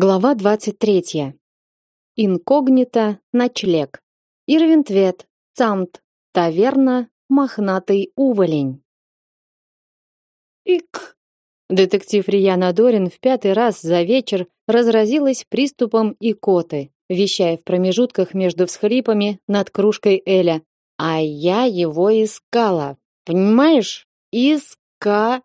Глава 23. Инкогнито, ночлег. Ирвинтвет, Цамт, таверна, мохнатый уволень. Ик! Детектив Рияна Дорин в пятый раз за вечер разразилась приступом икоты, вещая в промежутках между всхлипами над кружкой Эля. А я его искала. Понимаешь? Искала.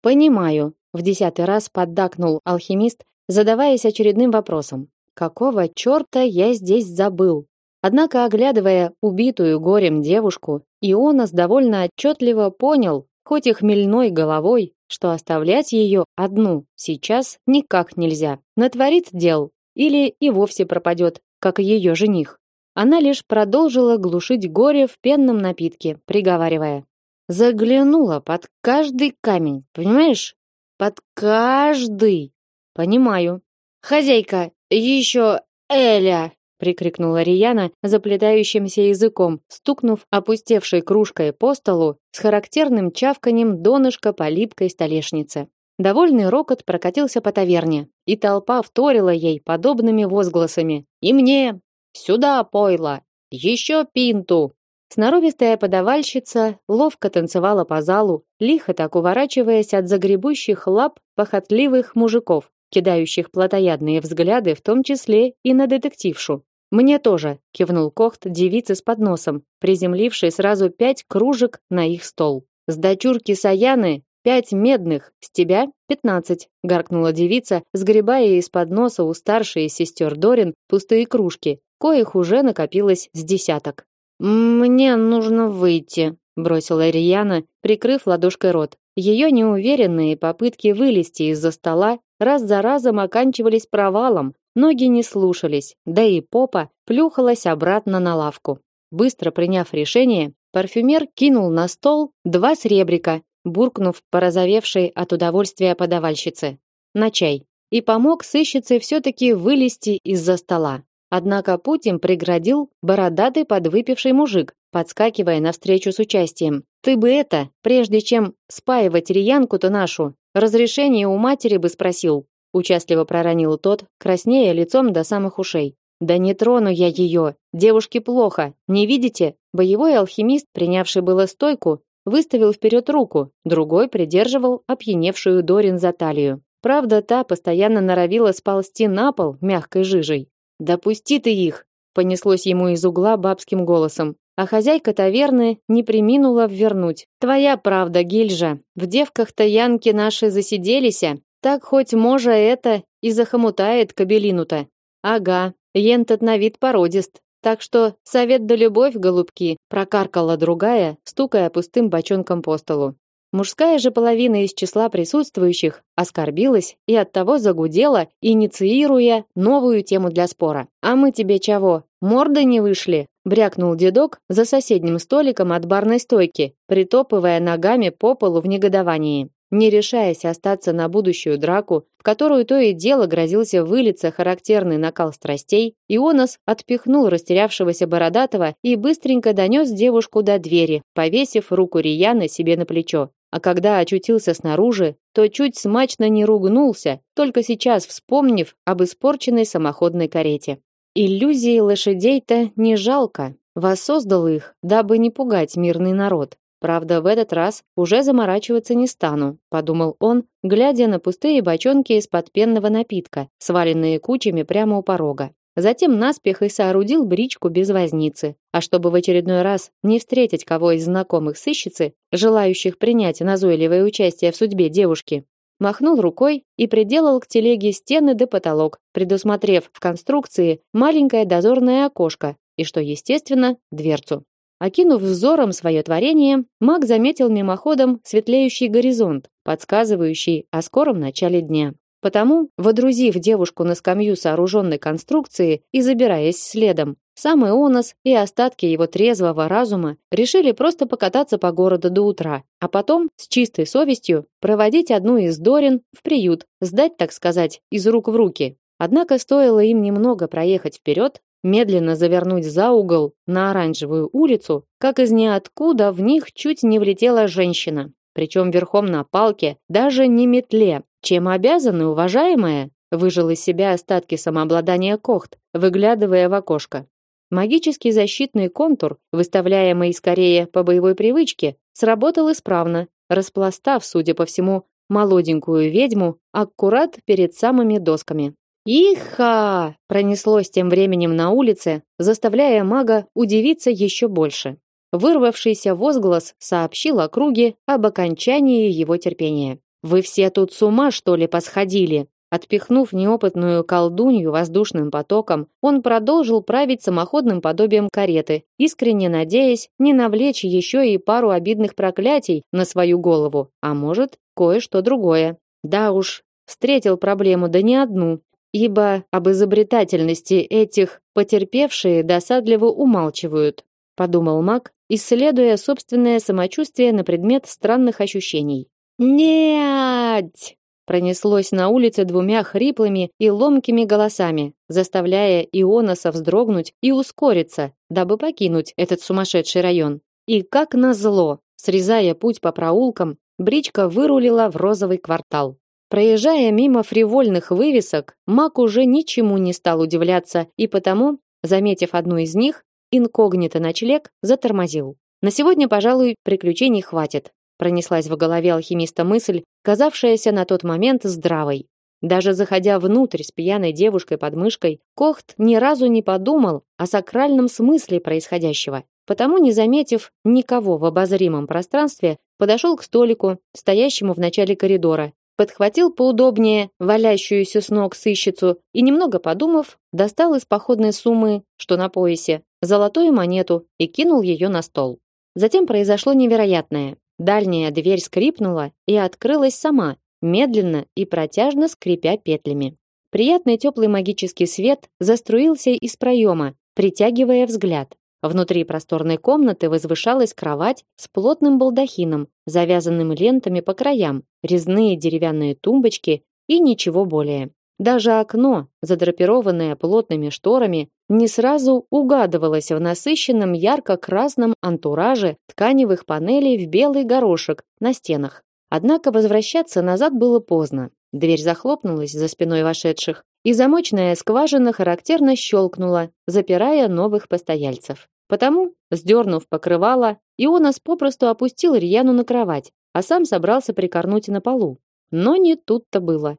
Понимаю, в десятый раз поддакнул алхимист, задаваясь очередным вопросом. Какого чёрта я здесь забыл? Однако, оглядывая убитую горем девушку, Ионас довольно отчетливо понял, хоть и хмельной головой, что оставлять ее одну сейчас никак нельзя. Натворит дел или и вовсе пропадет, как и ее жених. Она лишь продолжила глушить горе в пенном напитке, приговаривая: "Заглянула под каждый камень, понимаешь? Под каждый. Понимаю. Хозяйка, еще Эля, прикрикнула Рияна заплетающимся языком, стукнув опустевшей кружкой по столу с характерным чавканием донышка по липкой столешнице. Довольный рокот прокатился по таверне, и толпа вторила ей подобными возгласами: "И мне! Сюда пойло! Еще пинту!" Сноровистая подавальщица ловко танцевала по залу, лихо так уворачиваясь от загребущих лап похотливых мужиков, кидающих плотоядные взгляды, в том числе и на детектившу. Мне тоже, кивнул Кохт девице с подносом, приземлившей сразу пять кружек на их стол. С дочурки Саяны пять медных, с тебя пятнадцать, гаркнула девица, сгребая из подноса у старшей сестер Дорин пустые кружки, коих уже накопилось с десяток. Мне нужно выйти, бросила Рияна, прикрыв ладошкой рот. Ее неуверенные попытки вылезти из-за стола раз за разом оканчивались провалом. Ноги не слушались, да и попа плюхалась обратно на лавку. Быстро приняв решение, парфюмер кинул на стол два сребрика, буркнув порозовевшей от удовольствия подавальщице: "На чай" и помог сыщице все таки вылезти из-за стола. Однако путь им преградил бородатый подвыпивший мужик, подскакивая навстречу с участием. Ты бы это, прежде чем спаивать Риянку-то нашу, разрешение у матери бы спросил, участливо проронил тот, краснея лицом до самых ушей. Да не трону я ее, девушке плохо. Не видите? Боевой алхимист, принявший было стойку, выставил вперед руку, другой придерживал опьяневшую Дорин за талию. Правда, та постоянно норовила сползти на пол мягкой жижей. Допусти ты их, понеслось ему из угла бабским голосом. А хозяйка таверны не приминула ввернуть. Твоя правда, Гильжа. В девках-то янки наши засиделись, так хоть можа это и захомутает кабелину-то. Ага, ентот на вид породист. Так что совет да любовь, голубки, прокаркала другая, стукая пустым бочонком по столу. Мужская же половина из числа присутствующих оскорбилась и оттого загудела, инициируя новую тему для спора. А мы тебе чего? Морды не вышли, брякнул дедок за соседним столиком от барной стойки, притопывая ногами по полу в негодовании. Не решаясь остаться на будущую драку, в которую то и дело грозился вылиться характерный накал страстей, Ионас отпихнул растерявшегося бородатого и быстренько донес девушку до двери, повесив руку Рияны себе на плечо. А когда очутился снаружи, то чуть смачно не ругнулся, только сейчас вспомнив об испорченной самоходной карете. Иллюзии лошадей-то не жалко. Воссоздал их, дабы не пугать мирный народ. Правда, в этот раз уже заморачиваться не стану, подумал он, глядя на пустые бочонки из-под пенного напитка, сваленные кучами прямо у порога. Затем наспех и соорудил бричку без возницы. А чтобы в очередной раз не встретить кого из знакомых сыщицы, желающих принять назойливое участие в судьбе девушки, махнул рукой и приделал к телеге стены до потолок, предусмотрев в конструкции маленькое дозорное окошко и, что естественно, дверцу. Окинув взором свое творение, маг заметил мимоходом светлеющий горизонт, подсказывающий о скором начале дня. Потому, водрузив девушку на скамью сооруженной конструкции и забираясь следом, сам Ионас и остатки его трезвого разума решили просто покататься по городу до утра, а потом с чистой совестью проводить одну из Дорин в приют, сдать, так сказать, из рук в руки. Однако стоило им немного проехать вперед, медленно завернуть за угол на оранжевую улицу, как из ниоткуда в них чуть не влетела женщина, причем верхом на палке, даже не метле, чем обязаны, уважаемая? выжил из себя остатки самообладания Кохт, выглядывая в окошко. Магический защитный контур, выставляемый скорее по боевой привычке, сработал исправно, распластав, судя по всему, молоденькую ведьму аккурат перед самыми досками. «Иха!» пронеслось тем временем на улице, заставляя мага удивиться еще больше. Вырвавшийся возглас сообщил округе об окончании его терпения. «Вы все тут с ума, что ли, посходили?» Отпихнув неопытную колдунью воздушным потоком, он продолжил править самоходным подобием кареты, искренне надеясь не навлечь еще и пару обидных проклятий на свою голову, а может, кое-что другое. Да уж, встретил проблему да не одну, ибо об изобретательности этих потерпевшие досадливо умалчивают, подумал Мак, исследуя собственное самочувствие на предмет странных ощущений. Нет! пронеслось на улице двумя хриплыми и ломкими голосами, заставляя Ионоса вздрогнуть и ускориться, дабы покинуть этот сумасшедший район. И как назло, срезая путь по проулкам, бричка вырулила в розовый квартал. Проезжая мимо фривольных вывесок, Мак уже ничему не стал удивляться и потому, заметив одну из них, инкогнито ночлег затормозил. На сегодня, пожалуй, приключений хватит. Пронеслась в голове алхимиста мысль, казавшаяся на тот момент здравой. Даже заходя внутрь с пьяной девушкой под мышкой, Кохт ни разу не подумал о сакральном смысле происходящего. Потому, не заметив никого в обозримом пространстве, подошел к столику, стоящему в начале коридора, подхватил поудобнее валящуюся с ног сыщицу и, немного подумав, достал из походной суммы, что на поясе, золотую монету и кинул ее на стол. Затем произошло невероятное. Дальняя дверь скрипнула и открылась сама, медленно и протяжно скрипя петлями. Приятный теплый магический свет заструился из проема, притягивая взгляд. Внутри просторной комнаты возвышалась кровать с плотным балдахином, завязанным лентами по краям, резные деревянные тумбочки и ничего более. Даже окно, задрапированное плотными шторами, не сразу угадывалось в насыщенном ярко-красном антураже тканевых панелей в белый горошек на стенах. Однако возвращаться назад было поздно. Дверь захлопнулась за спиной вошедших, и замочная скважина характерно щелкнула, запирая новых постояльцев. Потому, сдернув покрывало, Ионас попросту опустил Рьяну на кровать, а сам собрался прикорнуть на полу. Но не тут-то было.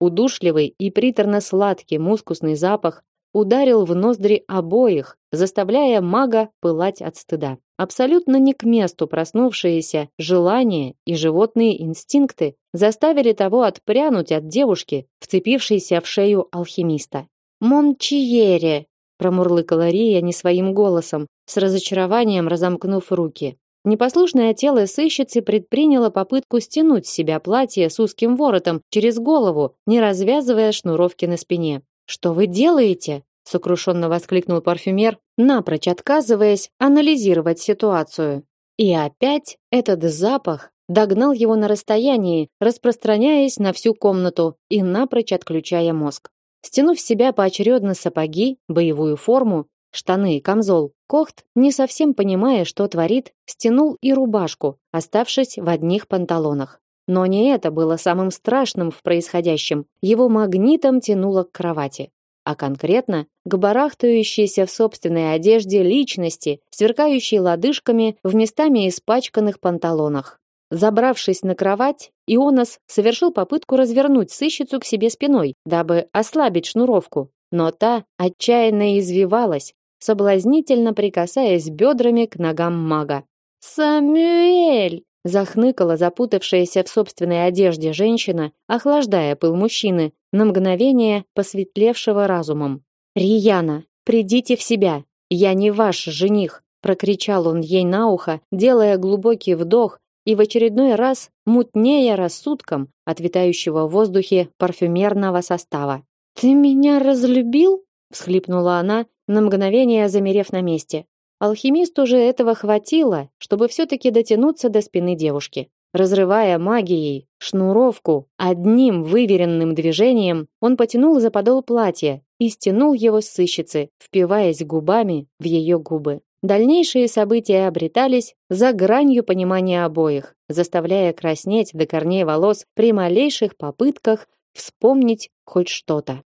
Удушливый и приторно-сладкий мускусный запах ударил в ноздри обоих, заставляя мага пылать от стыда. Абсолютно не к месту проснувшиеся желания и животные инстинкты заставили того отпрянуть от девушки, вцепившейся в шею алхимиста. «Мончиере!» промурлыкала Рия не своим голосом, с разочарованием разомкнув руки. Непослушное тело сыщицы предприняло попытку стянуть с себя платье с узким воротом через голову, не развязывая шнуровки на спине. «Что вы делаете?» — сокрушенно воскликнул парфюмер, напрочь отказываясь анализировать ситуацию. И опять этот запах догнал его на расстоянии, распространяясь на всю комнату и напрочь отключая мозг. Стянув с себя поочередно сапоги, боевую форму, штаны и камзол, Кохт, не совсем понимая, что творит, стянул и рубашку, оставшись в одних панталонах. Но не это было самым страшным в происходящем. Его магнитом тянуло к кровати, а конкретно к барахтающейся в собственной одежде личности, сверкающей лодыжками в местами испачканных панталонах. Забравшись на кровать, Ионас совершил попытку развернуть сыщицу к себе спиной, дабы ослабить шнуровку, но та отчаянно извивалась, соблазнительно прикасаясь бедрами к ногам мага. «Самюэль!» – захныкала запутавшаяся в собственной одежде женщина, охлаждая пыл мужчины, на мгновение посветлевшего разумом. «Рияна, придите в себя! Я не ваш жених!» – прокричал он ей на ухо, делая глубокий вдох и в очередной раз мутнее рассудком от витающего в воздухе парфюмерного состава. «Ты меня разлюбил?» – всхлипнула она, на мгновение замерев на месте. Алхимисту же этого хватило, чтобы все-таки дотянуться до спины девушки. Разрывая магией шнуровку одним выверенным движением, он потянул за подол платья и стянул его с сыщицы, впиваясь губами в ее губы. Дальнейшие события обретались за гранью понимания обоих, заставляя краснеть до корней волос при малейших попытках вспомнить хоть что-то.